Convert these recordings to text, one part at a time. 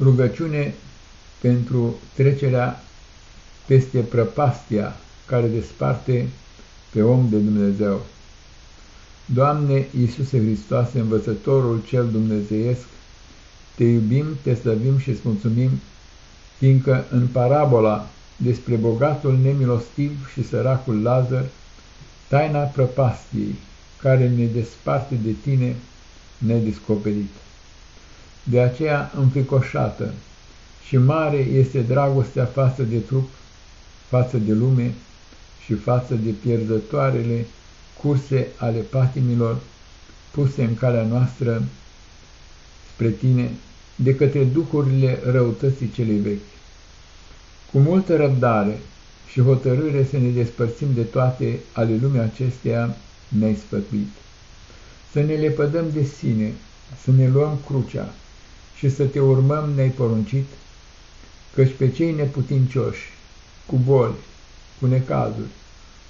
Rugăciune pentru trecerea peste prăpastia care desparte pe om de Dumnezeu. Doamne Iisuse Hristoase, învățătorul cel dumnezeiesc, te iubim, te slăvim și îți mulțumim, fiindcă în parabola despre bogatul nemilostiv și săracul Lazar, taina prăpastiei care ne desparte de tine nedescoperit. De aceea înfricoșată și mare este dragostea față de trup, față de lume și față de pierzătoarele curse ale patimilor puse în calea noastră spre tine de către duhurile răutății celei vechi. Cu multă răbdare și hotărâre să ne despărțim de toate ale lumii acesteia ne-ai sfătuit. Să ne lepădăm de sine, să ne luăm crucea și să te urmăm ne-ai poruncit, căci pe cei neputincioși, cu boli, cu necazuri,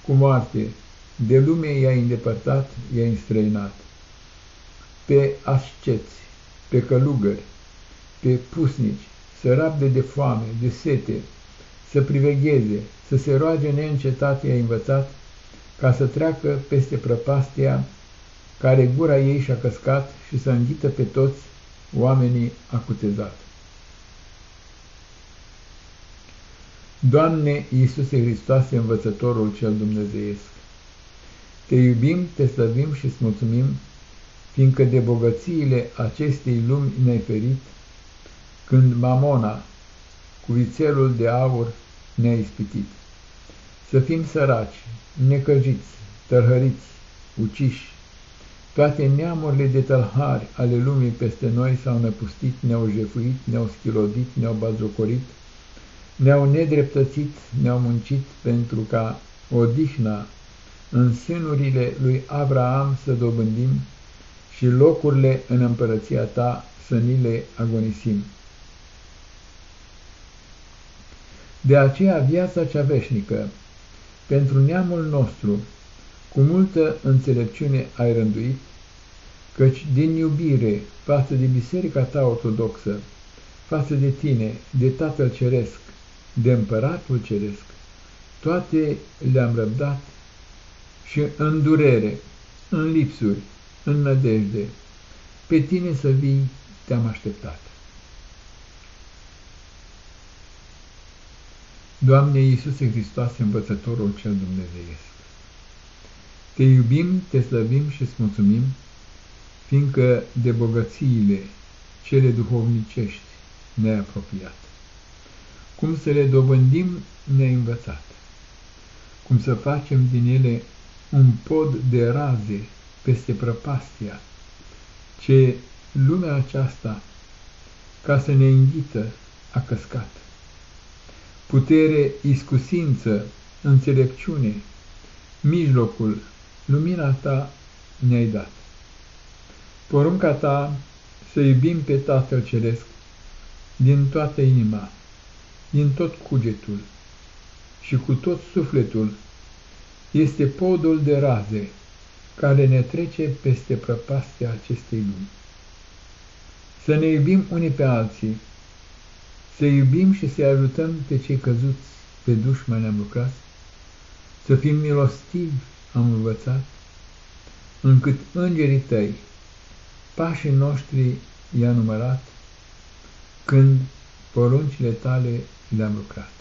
cu moarte, de lume i-ai îndepărtat, i-ai înstrăinat. Pe asceți, pe călugări, pe pusnici, să rabde de foame, de sete, să privegheze, să se roage neîncetat i-ai învățat, ca să treacă peste prăpastia care gura ei și-a căscat și să înghită pe toți oamenii acutezat. Doamne Iisuse Hristoase, Învățătorul cel Dumnezeiesc, Te iubim, Te slăvim și îți mulțumim, fiindcă de bogățiile acestei lumi ne-ai ferit, când mamona, cu vițelul de aur, ne-a ispitit. Să fim săraci, necăjiți, tărhăriți, uciși, toate neamurile de tălhari ale lumii peste noi s-au năpustit, ne-au jefuit, ne-au schilodit, ne-au bazocorit, ne-au nedreptățit, ne-au muncit pentru ca odihna în sânurile lui Abraham să dobândim și locurile în împărăția ta să ni le agonisim. De aceea viața cea veșnică, pentru neamul nostru, cu multă înțelepciune ai rânduit, căci din iubire față de biserica ta ortodoxă, față de tine, de Tatăl Ceresc, de Împăratul Ceresc, toate le-am răbdat și în durere, în lipsuri, în nădejde, pe tine să vii te-am așteptat. Doamne Iisuse Hristoase, Învățătorul cel Dumnezeiesc, Te iubim, Te slăvim și îți mulțumim, fiindcă de bogățiile cele duhovnicești ne-ai apropiat. Cum să le dobândim ne-ai învățat, cum să facem din ele un pod de raze peste prăpastia, ce lumea aceasta, ca să ne înghită, a căscat putere, iscusință, înțelepciune, mijlocul, lumina ta ne-ai dat. Porunca ta să iubim pe Tatăl Ceresc din toată inima, din tot cugetul și cu tot sufletul, este podul de raze care ne trece peste prăpastia acestei lumi. Să ne iubim unii pe alții, să iubim și să ajutăm pe cei căzuți, pe dușmani am lucrat, să fim milostivi am învățat, încât îngerii tăi, pașii noștri i-a numărat, când poruncile tale le-am lucrat.